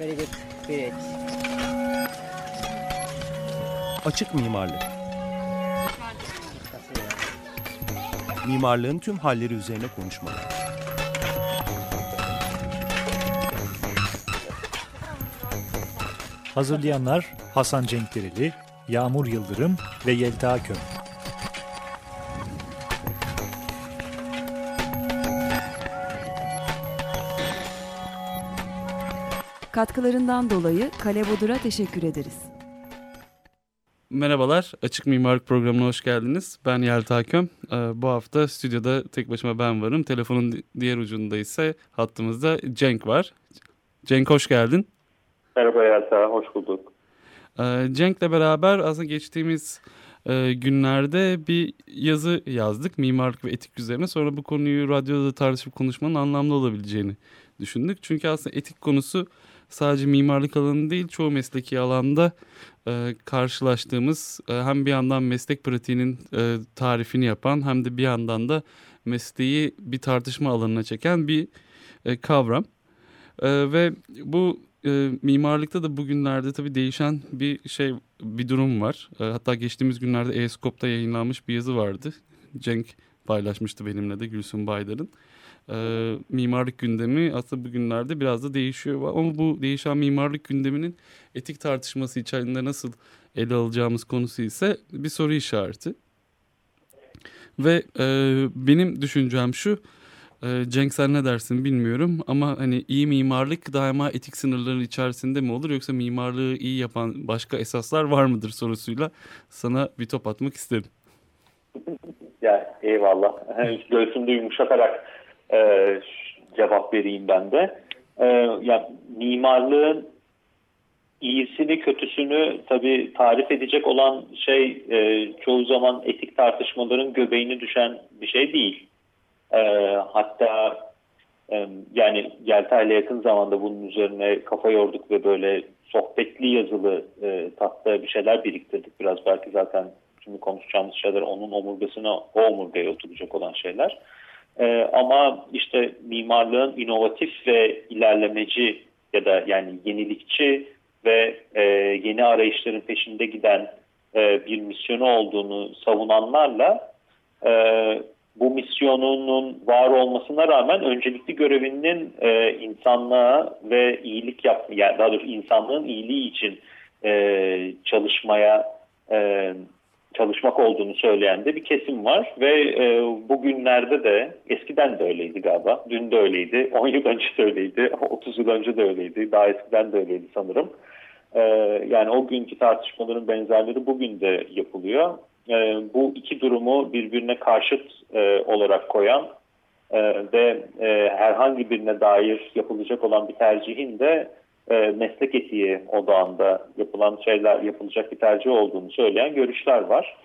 Very good. Great. Açık mimarlık. Mimarlığın tüm halleri üzerine konuşmalar. Hazırlayanlar Hasan Cenkdereli, Yağmur Yıldırım ve Yelta Köm. Katkılarından dolayı Kale Bodur'a teşekkür ederiz. Merhabalar, Açık Mimarlık Programı'na hoş geldiniz. Ben Yelta Köm. Ee, bu hafta stüdyoda tek başıma ben varım. Telefonun diğer ucunda ise hattımızda Cenk var. Cenk hoş geldin. Merhaba Yelta, hoş bulduk. Ee, Cenk'le beraber aslında geçtiğimiz e, günlerde bir yazı yazdık mimarlık ve etik üzerine. Sonra bu konuyu radyoda tartışıp konuşmanın anlamlı olabileceğini düşündük. Çünkü aslında etik konusu sadece mimarlık alanı değil çoğu mesleki alanda e, karşılaştığımız e, hem bir yandan meslek pratiğinin e, tarifini yapan hem de bir yandan da mesleği bir tartışma alanına çeken bir e, kavram. E, ve bu e, mimarlıkta da bugünlerde tabii değişen bir şey bir durum var. E, hatta geçtiğimiz günlerde E-Scope'da yayınlanmış bir yazı vardı. Cenk paylaşmıştı benimle de Gülsün Baydar'ın. E, mimarlık gündemi aslında bugünlerde biraz da değişiyor. Ama bu değişen mimarlık gündeminin etik tartışması içerisinde nasıl ele alacağımız konusu ise bir soru işareti. Ve e, benim düşüncem şu ee, Cenk sen ne dersin bilmiyorum ama hani iyi mimarlık daima etik sınırların içerisinde mi olur yoksa mimarlığı iyi yapan başka esaslar var mıdır sorusuyla sana bir top atmak istedim. Ya eyvallah. Göğsümde yumuşatarak e, cevap vereyim ben de. E, ya mimarlığın iyisini kötüsünü tabii tarif edecek olan şey e, çoğu zaman etik tartışmaların göbeğine düşen bir şey değil. E, hatta e, yani Yelta ile yakın zamanda bunun üzerine kafa yorduk ve böyle sohbetli yazılı e, tatlı bir şeyler biriktirdik. Biraz belki zaten şimdi konuşacağımız şeyler onun omurgasına o omurgaya oturacak olan şeyler. E, ama işte mimarlığın inovatif ve ilerlemeci ya da yani yenilikçi ve e, yeni arayışların peşinde giden e, bir misyonu olduğunu savunanlarla e, bu misyonunun var olmasına rağmen öncelikli görevinin e, insanlığa ve iyilik yapma, yani daha doğrusu insanlığın iyiliği için e, çalışmaya e, çalışmak olduğunu söyleyen de bir kesim var. Ve e, bugünlerde de eskiden de öyleydi galiba, dün de öyleydi, 10 yıl önce de öyleydi, 30 yıl önce de öyleydi, daha eskiden de öyleydi sanırım. E, yani o günkü tartışmaların benzerleri bugün de yapılıyor. E, bu iki durumu birbirine karşıt e, olarak koyan e, ve e, herhangi birine dair yapılacak olan bir tercihin de e, meslek etiği odağında yapılan şeyler yapılacak bir tercih olduğunu söyleyen görüşler var.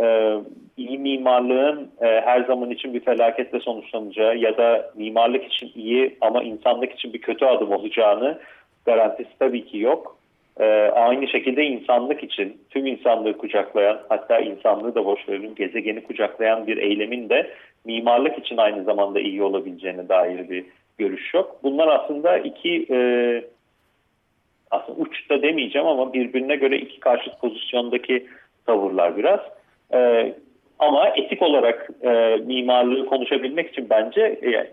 E, iyi mimarlığın e, her zaman için bir felaketle sonuçlanacağı ya da mimarlık için iyi ama insanlık için bir kötü adım olacağını garantisi tabii ki yok. Ee, aynı şekilde insanlık için tüm insanlığı kucaklayan hatta insanlığı da boş verelim gezegeni kucaklayan bir eylemin de mimarlık için aynı zamanda iyi olabileceğine dair bir görüş yok. Bunlar aslında iki e, aslında uçta demeyeceğim ama birbirine göre iki karşıt pozisyondaki tavırlar biraz. E, ama etik olarak e, mimarlığı konuşabilmek için bence e,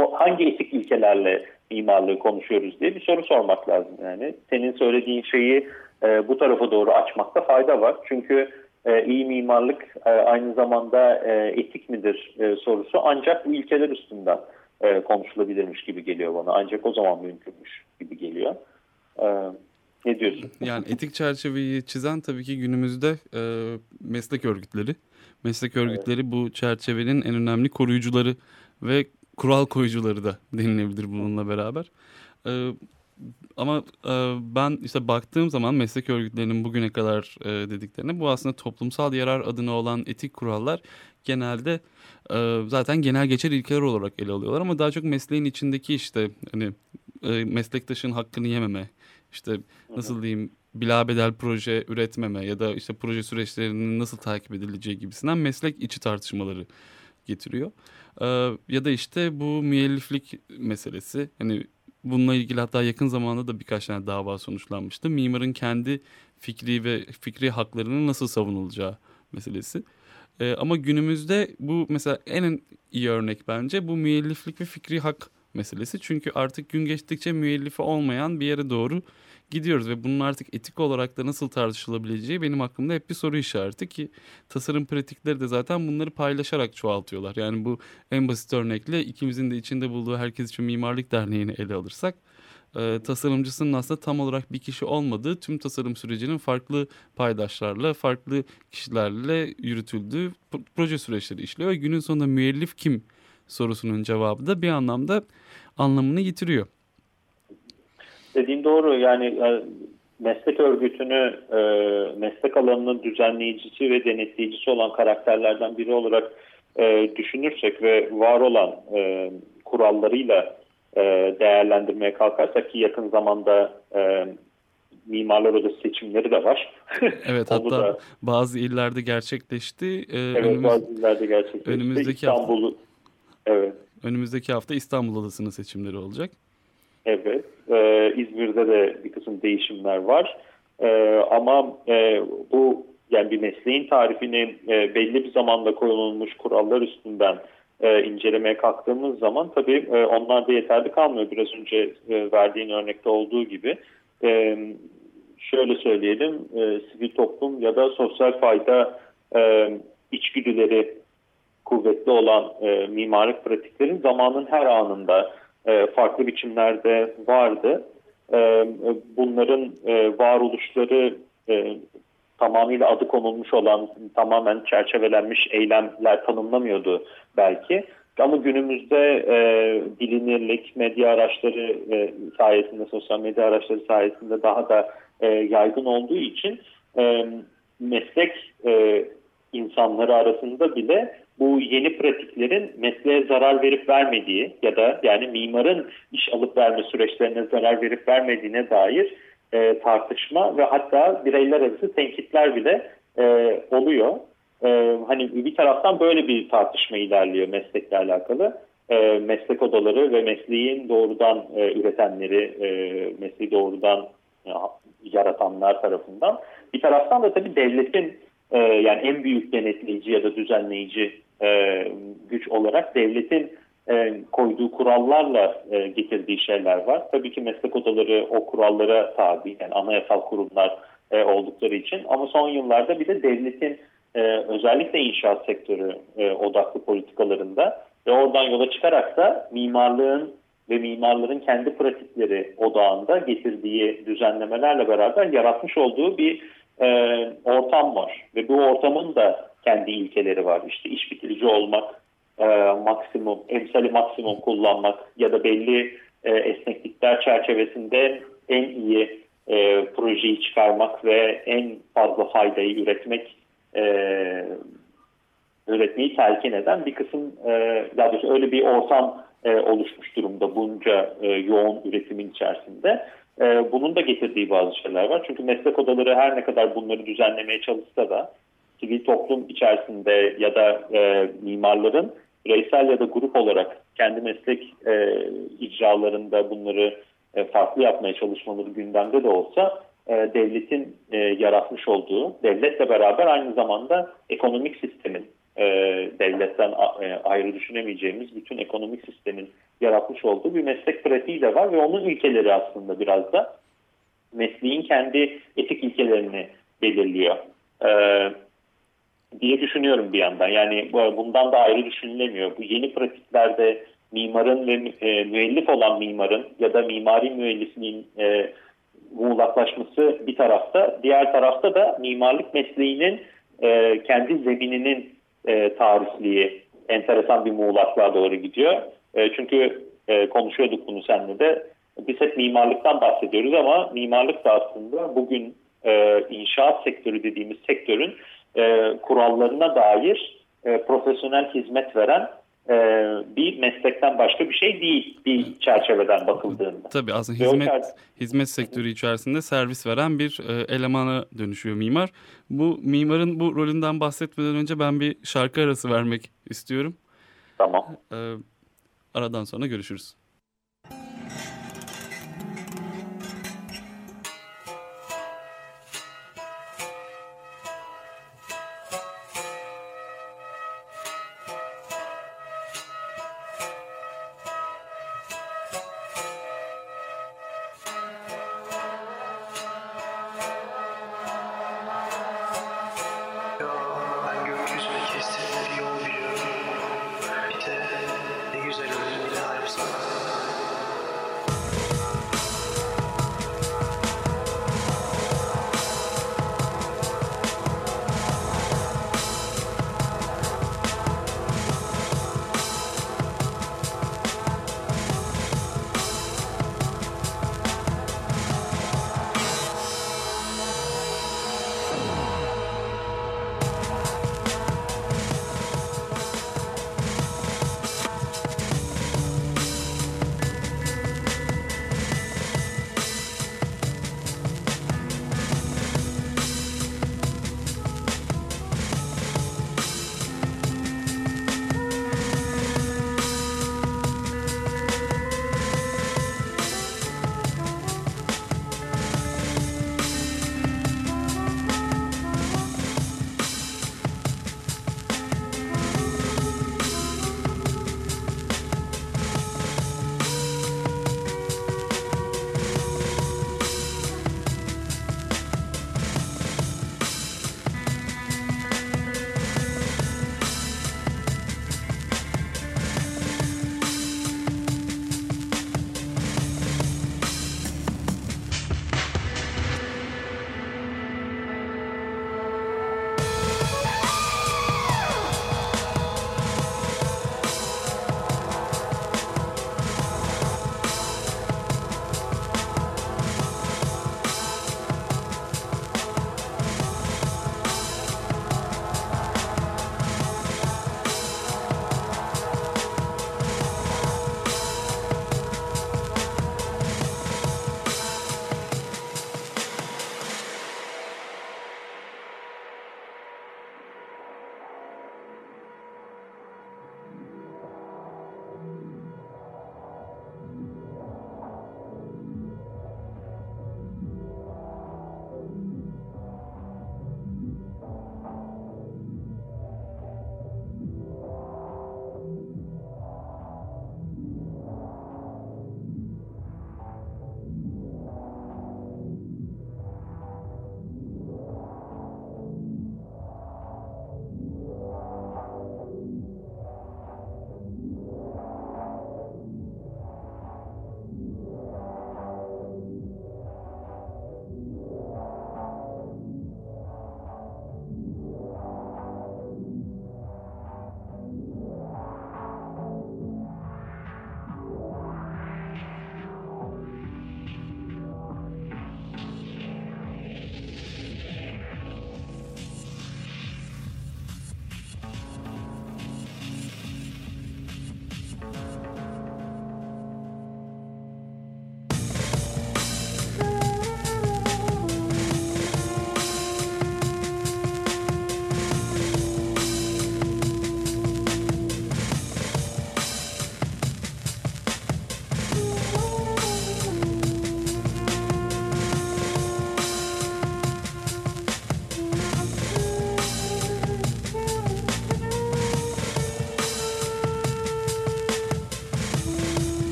o hangi etik ilkelerle mimarlığı konuşuyoruz diye bir soru sormak lazım. Yani senin söylediğin şeyi e, bu tarafa doğru açmakta fayda var. Çünkü e, iyi mimarlık e, aynı zamanda e, etik midir e, sorusu ancak bu ilkeler üstünden e, konuşulabilirmiş gibi geliyor bana. Ancak o zaman mümkünmüş gibi geliyor. E, ne diyorsun? Yani etik çerçeveyi çizen tabii ki günümüzde e, meslek örgütleri. Meslek örgütleri evet. bu çerçevenin en önemli koruyucuları ve kural koyucuları da denilebilir bununla beraber. E, ama e, ben işte baktığım zaman meslek örgütlerinin bugüne kadar e, dediklerine bu aslında toplumsal yarar adına olan etik kurallar genelde e, zaten genel geçer ilkeler olarak ele alıyorlar ama daha çok mesleğin içindeki işte hani e, meslektaşın hakkını yememe işte nasıl diyeyim bilabedel proje üretmeme ya da işte proje süreçlerinin nasıl takip edileceği gibisinden meslek içi tartışmaları getiriyor. Ee, ya da işte bu müelliflik meselesi hani bununla ilgili hatta yakın zamanda da birkaç tane dava sonuçlanmıştı. Mimarın kendi fikri ve fikri haklarının nasıl savunulacağı meselesi. Ee, ama günümüzde bu mesela en iyi örnek bence bu müelliflik ve fikri hak meselesi. Çünkü artık gün geçtikçe müellifi olmayan bir yere doğru gidiyoruz ve bunun artık etik olarak da nasıl tartışılabileceği benim aklımda hep bir soru işareti ki tasarım pratikleri de zaten bunları paylaşarak çoğaltıyorlar. Yani bu en basit örnekle ikimizin de içinde bulduğu Herkes için Mimarlık Derneği'ni ele alırsak e, tasarımcısının aslında tam olarak bir kişi olmadığı tüm tasarım sürecinin farklı paydaşlarla, farklı kişilerle yürütüldüğü proje süreçleri işliyor. Günün sonunda müellif kim sorusunun cevabı da bir anlamda anlamını yitiriyor. Dediğin doğru yani e, meslek örgütünü e, meslek alanının düzenleyicisi ve denetleyicisi olan karakterlerden biri olarak e, düşünürsek ve var olan kurallarıyla değerlendirmeye kalkarsak ki yakın zamanda Mimarlar Odası seçimleri de var. Evet hatta da, bazı illerde gerçekleşti. Ee, evet önümüz, bazı illerde gerçekleşti. Önümüzdeki İstanbul, evet. Önümüzdeki hafta İstanbul Odası'nın seçimleri olacak. Evet. E, İzmir'de de bir kısım değişimler var. E, ama e, bu yani bir mesleğin tarifini e, belli bir zamanda konulmuş kurallar üstünden e, incelemeye kalktığımız zaman tabii e, onlar da yeterli kalmıyor. Biraz önce e, verdiğin örnekte olduğu gibi. E, şöyle söyleyelim, e, sivil toplum ya da sosyal fayda e, içgüdüleri kuvvetli olan e, mimarlık pratiklerin zamanın her anında e, farklı biçimlerde vardı. E, bunların e, varoluşları e, tamamıyla adı konulmuş olan tamamen çerçevelenmiş eylemler tanımlamıyordu belki. Ama günümüzde e, bilinirlik medya araçları e, sayesinde, sosyal medya araçları sayesinde daha da e, yaygın olduğu için e, meslek e, insanları arasında bile bu yeni pratiklerin mesleğe zarar verip vermediği ya da yani mimarın iş alıp verme süreçlerine zarar verip vermediğine dair e, tartışma ve hatta bireyler arası tenkitler bile e, oluyor. E, hani bir taraftan böyle bir tartışma ilerliyor meslekle alakalı. E, meslek odaları ve mesleğin doğrudan e, üretenleri, e, mesleği doğrudan e, yaratanlar tarafından. Bir taraftan da tabii devletin e, yani en büyük denetleyici ya da düzenleyici e, güç olarak devletin e, koyduğu kurallarla e, getirdiği şeyler var. Tabii ki meslek odaları o kurallara tabi, yani anayasal kurumlar oldukları için. Ama son yıllarda bir de devletin özellikle inşaat sektörü odaklı politikalarında ve oradan yola çıkarak da mimarlığın ve mimarların kendi pratikleri odağında getirdiği düzenlemelerle beraber yaratmış olduğu bir ortam var. Ve bu ortamın da kendi ilkeleri var. İşte iş bitirici olmak, e, maksimum, emsali maksimum kullanmak ya da belli e, esneklikler çerçevesinde en iyi e, projeyi çıkarmak ve en fazla faydayı üretmek e, üretmeyi telkin eden bir kısım e, daha doğrusu öyle bir ortam e, oluşmuş durumda bunca e, yoğun üretimin içerisinde. E, bunun da getirdiği bazı şeyler var. Çünkü meslek odaları her ne kadar bunları düzenlemeye çalışsa da sivil toplum içerisinde ya da e, mimarların bireysel ya da grup olarak kendi meslek e, icralarında bunları e, farklı yapmaya çalışmaları gündemde de olsa e, devletin e, yaratmış olduğu, devletle beraber aynı zamanda ekonomik sistemin, e, devletten e, ayrı düşünemeyeceğimiz bütün ekonomik sistemin yaratmış olduğu bir meslek pratiği de var ve onun ilkeleri aslında biraz da mesleğin kendi etik ilkelerini belirliyor. E, diye düşünüyorum bir yandan. Yani bundan da ayrı düşünülemiyor. Bu yeni pratiklerde mimarın ve e, müellif olan mimarın ya da mimari müellifliğin e, muğlaklaşması bir tarafta. Diğer tarafta da mimarlık mesleğinin e, kendi zemininin e, tarihliği enteresan bir muğlaklığa doğru gidiyor. E, çünkü e, konuşuyorduk bunu seninle de. Biz hep mimarlıktan bahsediyoruz ama mimarlık da aslında bugün e, inşaat sektörü dediğimiz sektörün e, kurallarına dair e, profesyonel hizmet veren e, bir meslekten başka bir şey değil bir çerçeveden bakıldığında. Tabii aslında hizmet hizmet sektörü içerisinde servis veren bir e, elemana dönüşüyor mimar. Bu mimarın bu rolünden bahsetmeden önce ben bir şarkı arası vermek istiyorum. Tamam. E, aradan sonra görüşürüz.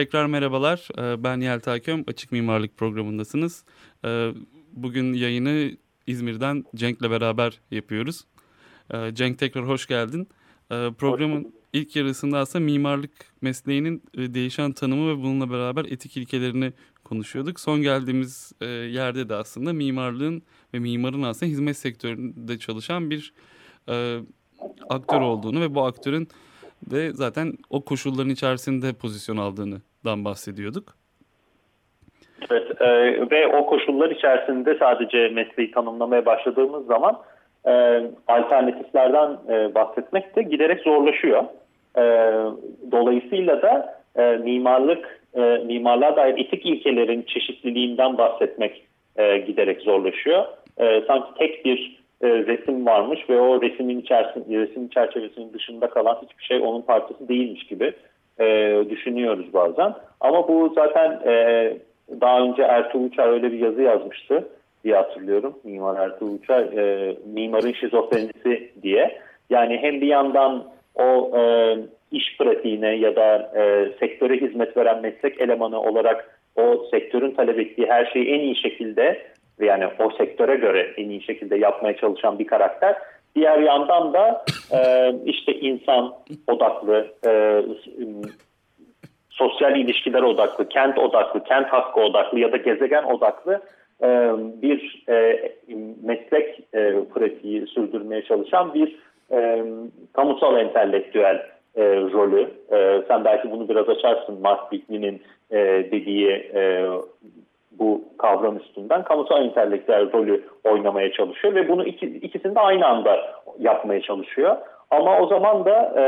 Tekrar merhabalar. Ee, Ben Yelta Köm. Açık Mimarlık programındasınız. Ee, Bugün yayını İzmir'den Cenk'le beraber yapıyoruz. Ee, Cenk tekrar hoş geldin. Programın ilk yarısında aslında mimarlık mesleğinin e, değişen tanımı ve bununla beraber etik ilkelerini konuşuyorduk. Son geldiğimiz e, yerde de aslında mimarlığın ve mimarın aslında hizmet sektöründe çalışan bir e, aktör olduğunu ve bu aktörün de zaten o koşulların içerisinde pozisyon aldığından bahsediyorduk. Evet, e, ve o koşullar içerisinde sadece mesleği tanımlamaya başladığımız zaman e, alternatiflerden e, bahsetmek de giderek zorlaşıyor. E, dolayısıyla da e, mimarlık, e, mimarlığa dair etik ilkelerin çeşitliliğinden bahsetmek e, giderek zorlaşıyor. E, sanki tek bir e, resim varmış ve o resmin içerisinde, resim çerçevesinin dışında kalan hiçbir şey onun parçası değilmiş gibi e, düşünüyoruz bazen. Ama bu zaten e, daha önce Ertuğrul Uçar öyle bir yazı yazmıştı diye hatırlıyorum. Mimar Ertuğrul Uçar, e, mimarın şizofrenisi diye. Yani hem bir yandan o e, iş pratiğine ya da e, sektöre hizmet veren meslek elemanı olarak o sektörün talep ettiği her şeyi en iyi şekilde yani o sektöre göre en iyi şekilde yapmaya çalışan bir karakter. Diğer yandan da e, işte insan odaklı, e, sosyal ilişkiler odaklı, kent odaklı, kent hakkı odaklı ya da gezegen odaklı e, bir e, meslek e, pratiği sürdürmeye çalışan bir e, kamusal entelektüel e, rolü. E, sen belki bunu biraz açarsın Mark Bigney'nin e, dediği e, bu kavram üstünden kamusal entelektüel rolü oynamaya çalışıyor ve bunu iki, ikisini de aynı anda yapmaya çalışıyor. Ama o zaman da e,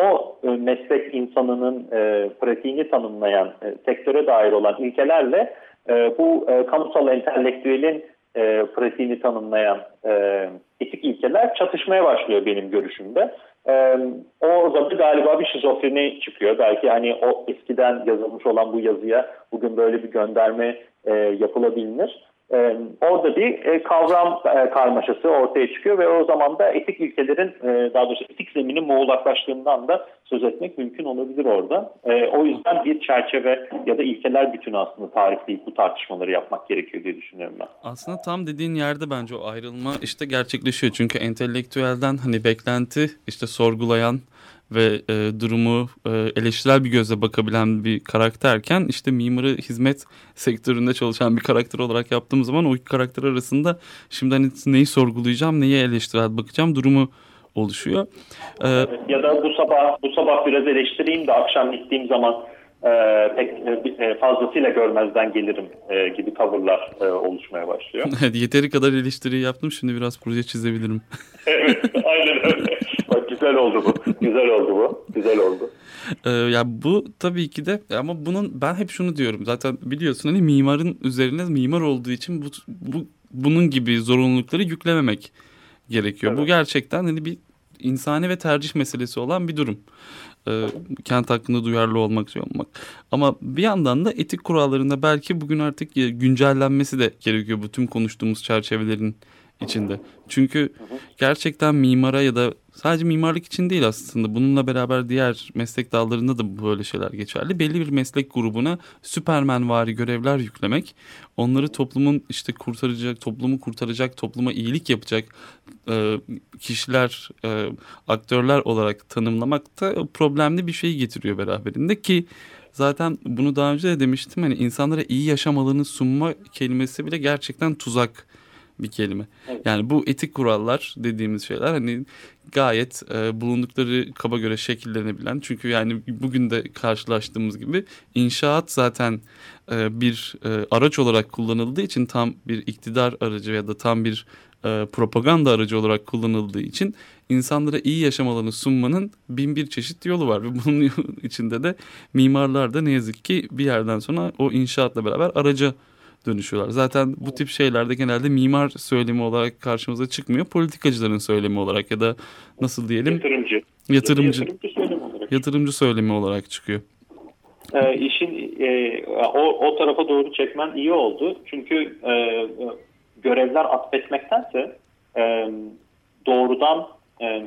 o e, meslek insanının e, pratiğini tanımlayan, e, sektöre dair olan ilkelerle e, bu e, kamusal entelektüelin e, pratiğini tanımlayan e, etik ilkeler çatışmaya başlıyor benim görüşümde. E, o zaman galiba bir şizofreni çıkıyor. Belki hani o eskiden yazılmış olan bu yazıya bugün böyle bir gönderme e, yapılabilir. Ee, orada bir e, kavram e, karmaşası ortaya çıkıyor ve o zaman da etik ilkelerin e, daha doğrusu etik zeminin muğlaklaştığından da söz etmek mümkün olabilir orada. E, o yüzden bir çerçeve ya da ilkeler bütünü aslında tarifleyip bu tartışmaları yapmak gerekiyor diye düşünüyorum ben. Aslında tam dediğin yerde bence o ayrılma işte gerçekleşiyor. Çünkü entelektüelden hani beklenti işte sorgulayan ve e, durumu e, eleştirel bir gözle bakabilen bir karakterken işte mimarı hizmet sektöründe çalışan bir karakter olarak yaptığım zaman o iki karakter arasında şimdi hani neyi sorgulayacağım, neyi eleştirel bakacağım durumu oluşuyor. Ee, ya da bu sabah bu sabah biraz eleştireyim de akşam gittiğim zaman e, pek e, fazlasıyla görmezden gelirim e, gibi tavırlar e, oluşmaya başlıyor. Evet, yeteri kadar eleştiri yaptım. Şimdi biraz proje çizebilirim. evet, aynen öyle. Güzel oldu bu. Güzel oldu bu. Güzel oldu. Ee, ya bu tabii ki de ama bunun ben hep şunu diyorum. Zaten biliyorsun hani mimarın üzerine mimar olduğu için bu, bu bunun gibi zorunlulukları yüklememek gerekiyor. Evet. Bu gerçekten hani bir insani ve tercih meselesi olan bir durum. Ee, kent hakkında duyarlı olmak, şey olmak. Ama bir yandan da etik kurallarında belki bugün artık güncellenmesi de gerekiyor bu tüm konuştuğumuz çerçevelerin içinde. Çünkü gerçekten mimara ya da sadece mimarlık için değil aslında bununla beraber diğer meslek dallarında da böyle şeyler geçerli. Belli bir meslek grubuna süpermen vari görevler yüklemek, onları toplumun işte kurtaracak, toplumu kurtaracak, topluma iyilik yapacak e, kişiler, e, aktörler olarak tanımlamak da problemli bir şey getiriyor beraberinde ki zaten bunu daha önce de demiştim hani insanlara iyi yaşam alanı sunma kelimesi bile gerçekten tuzak bir kelime. Evet. Yani bu etik kurallar dediğimiz şeyler hani gayet e, bulundukları kaba göre şekillenebilen çünkü yani bugün de karşılaştığımız gibi inşaat zaten e, bir e, araç olarak kullanıldığı için tam bir iktidar aracı ya da tam bir e, propaganda aracı olarak kullanıldığı için insanlara iyi yaşam alanı sunmanın bin bir çeşit yolu var ve bunun içinde de mimarlar da ne yazık ki bir yerden sonra o inşaatla beraber araca dönüşüyorlar. Zaten bu tip şeylerde genelde mimar söylemi olarak karşımıza çıkmıyor. Politikacıların söylemi olarak ya da nasıl diyelim? Yatırımcı. Yatırımcı. Yatırımcı söylemi olarak, yatırımcı söylemi olarak çıkıyor. e, işin e, o, o tarafa doğru çekmen iyi oldu. Çünkü e, görevler atfetmektense e, doğrudan e,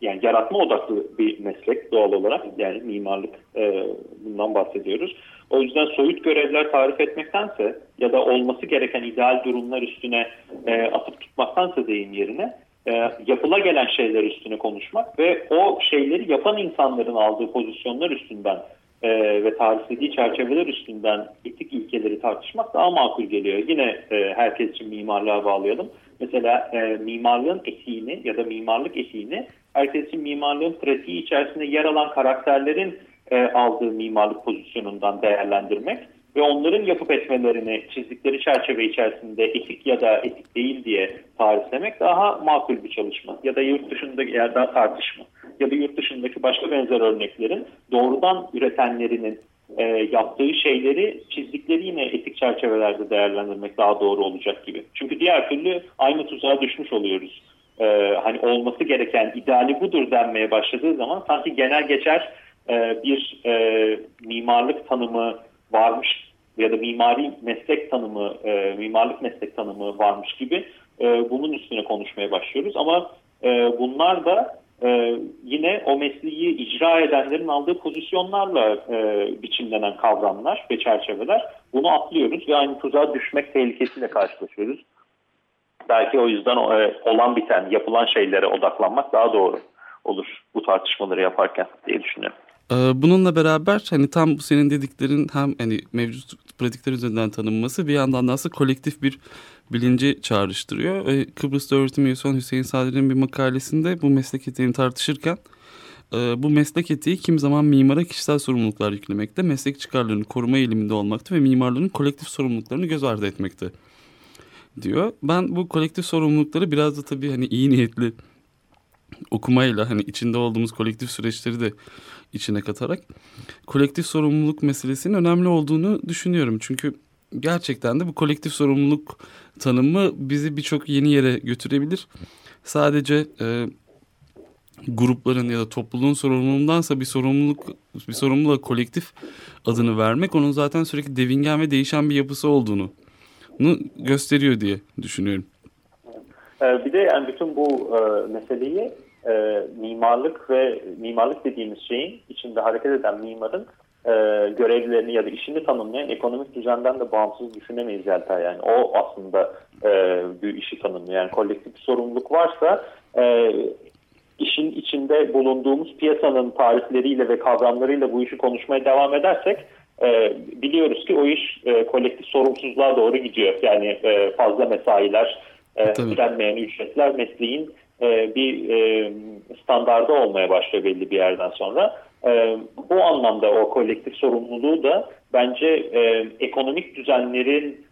yani yaratma odaklı bir meslek doğal olarak yani mimarlık e, bundan bahsediyoruz. O yüzden soyut görevler tarif etmektense ya da olması gereken ideal durumlar üstüne e, atıp tutmaktansa deyim yerine e, yapıla gelen şeyler üstüne konuşmak ve o şeyleri yapan insanların aldığı pozisyonlar üstünden e, ve tariflediği çerçeveler üstünden etik ilkeleri tartışmak daha makul geliyor. Yine e, herkes için mimarlığa bağlayalım. Mesela e, mimarlığın etiğini ya da mimarlık etiğini herkes için mimarlığın pratiği içerisinde yer alan karakterlerin e, aldığı mimarlık pozisyonundan değerlendirmek ve onların yapıp etmelerini çizdikleri çerçeve içerisinde etik ya da etik değil diye tariflemek daha makul bir çalışma. Ya da yurt dışında ya da tartışma. Ya da yurt dışındaki başka benzer örneklerin doğrudan üretenlerinin e, yaptığı şeyleri çizdikleri yine etik çerçevelerde değerlendirmek daha doğru olacak gibi. Çünkü diğer türlü aynı tuzağa düşmüş oluyoruz. E, hani olması gereken ideali budur denmeye başladığı zaman sanki genel geçer e, bir e, mimarlık tanımı varmış ya da mimari meslek tanımı, e, mimarlık meslek tanımı varmış gibi bunun üstüne konuşmaya başlıyoruz. Ama bunlar da yine o mesleği icra edenlerin aldığı pozisyonlarla e, biçimlenen kavramlar ve çerçeveler. Bunu atlıyoruz ve aynı tuzağa düşmek tehlikesiyle karşılaşıyoruz. Belki o yüzden olan biten, yapılan şeylere odaklanmak daha doğru olur bu tartışmaları yaparken diye düşünüyorum. Ee, bununla beraber hani tam senin dediklerin hem hani mevcut pratikler üzerinden tanınması bir yandan da aslında kolektif bir bilinci çağrıştırıyor. Ee, Kıbrıs'ta öğretim üyesi olan Hüseyin Sadri'nin bir makalesinde bu meslek etiğini tartışırken e, bu meslek etiği kim zaman mimara kişisel sorumluluklar yüklemekte, meslek çıkarlarını koruma eğiliminde olmakta ve mimarların kolektif sorumluluklarını göz ardı etmekte diyor. Ben bu kolektif sorumlulukları biraz da tabii hani iyi niyetli okumayla hani içinde olduğumuz kolektif süreçleri de içine katarak kolektif sorumluluk meselesinin önemli olduğunu düşünüyorum. Çünkü gerçekten de bu kolektif sorumluluk tanımı bizi birçok yeni yere götürebilir. Sadece e, grupların ya da topluluğun sorumluluğundansa bir sorumluluk bir sorumluluğa kolektif adını vermek onun zaten sürekli devingen ve değişen bir yapısı olduğunu gösteriyor diye düşünüyorum. Bir de yani bütün bu e, meseleyi e, mimarlık ve mimarlık dediğimiz şeyin içinde hareket eden mimarın e, görevlerini ya da işini tanımlayan ekonomik düzenden de bağımsız düşünemeyiz Yelta. Yani o aslında e, bir işi tanımlıyor. Yani kolektif bir sorumluluk varsa e, işin içinde bulunduğumuz piyasanın tarifleriyle ve kavramlarıyla bu işi konuşmaya devam edersek e, biliyoruz ki o iş e, kolektif sorumsuzluğa doğru gidiyor. Yani e, fazla mesailer, e, ödenmeyen ücretler mesleğin e, bir e, standarda olmaya başlıyor belli bir yerden sonra. E, bu anlamda o kolektif sorumluluğu da bence e, ekonomik düzenlerin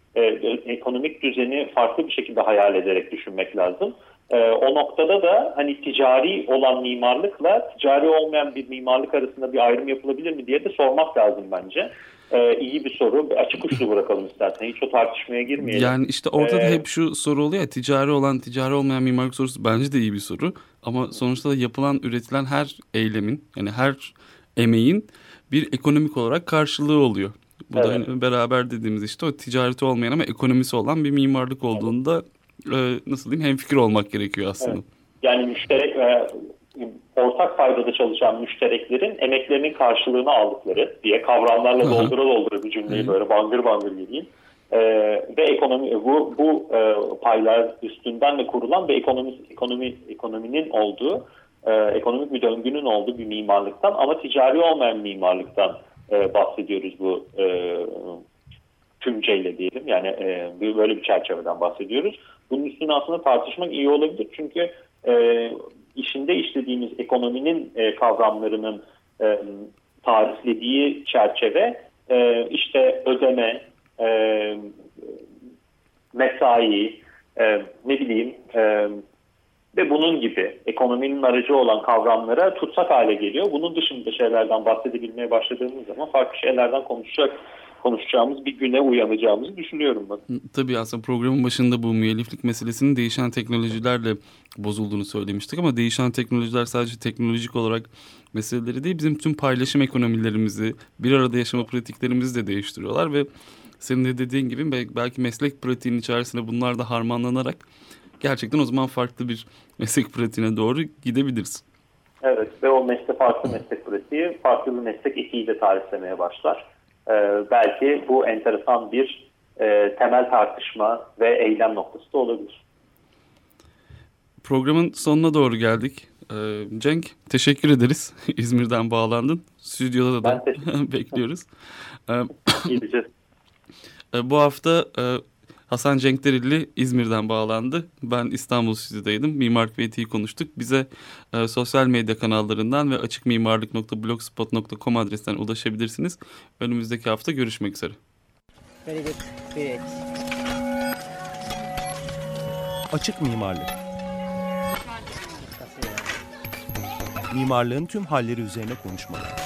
ekonomik düzeni farklı bir şekilde hayal ederek düşünmek lazım. E, o noktada da hani ticari olan mimarlıkla ticari olmayan bir mimarlık arasında bir ayrım yapılabilir mi diye de sormak lazım bence e, iyi bir soru. Açık uçlu bırakalım istersen. Hiç o tartışmaya girmeyelim. Yani işte orada ee, da hep şu soru oluyor ya ticari olan ticari olmayan mimarlık sorusu bence de iyi bir soru. Ama sonuçta da yapılan üretilen her eylemin yani her emeğin bir ekonomik olarak karşılığı oluyor. Bu evet. da hani beraber dediğimiz işte o ticareti olmayan ama ekonomisi olan bir mimarlık olduğunda evet. E, nasıl diyeyim hemfikir olmak gerekiyor aslında. Evet. Yani müşterek ve ortak faydada çalışan müştereklerin emeklerinin karşılığını aldıkları diye kavramlarla Hı-hı. doldura doldura bir cümleyi Hı-hı. böyle bangır bangır geleyim. Ee, ve ekonomi bu bu e, paylar üstünden de kurulan ve ekonomi ekonomi ekonominin olduğu e, ekonomik bir döngünün olduğu bir mimarlıktan ama ticari olmayan mimarlıktan e, bahsediyoruz bu e, tümceyle diyelim. Yani e, böyle bir çerçeveden bahsediyoruz. Bunun üstüne aslında tartışmak iyi olabilir çünkü e, işinde işlediğimiz ekonominin e, kavramlarının e, tariflediği çerçeve e, işte ödeme, e, mesai, e, ne bileyim e, ve bunun gibi ekonominin aracı olan kavramlara tutsak hale geliyor. Bunun dışında şeylerden bahsedebilmeye başladığımız zaman farklı şeylerden konuşacak konuşacağımız bir güne uyanacağımızı düşünüyorum ben. Tabii aslında programın başında bu müelliflik meselesinin değişen teknolojilerle bozulduğunu söylemiştik ama değişen teknolojiler sadece teknolojik olarak meseleleri değil bizim tüm paylaşım ekonomilerimizi, bir arada yaşama pratiklerimizi de değiştiriyorlar ve senin de dediğin gibi belki meslek pratiğinin içerisinde bunlar da harmanlanarak gerçekten o zaman farklı bir meslek pratiğine doğru gidebiliriz. Evet ve o meslek farklı meslek pratiği farklı bir meslek etiğiyle tariflemeye başlar. Ee, belki bu enteresan bir e, temel tartışma ve eylem noktası da olabilir. Programın sonuna doğru geldik. Ee, Cenk teşekkür ederiz. İzmir'den bağlandın. Stüdyoda da, da bekliyoruz. Ee. E, bu hafta e, Hasan Cenk Derilli İzmir'den bağlandı. Ben İstanbul stüdyodaydım. Mimarlık ve etiği konuştuk. Bize e, sosyal medya kanallarından ve açıkmimarlık.blogspot.com adresinden ulaşabilirsiniz. Önümüzdeki hafta görüşmek üzere. Açık mimarlık. Mimarlığın tüm halleri üzerine konuşmalar.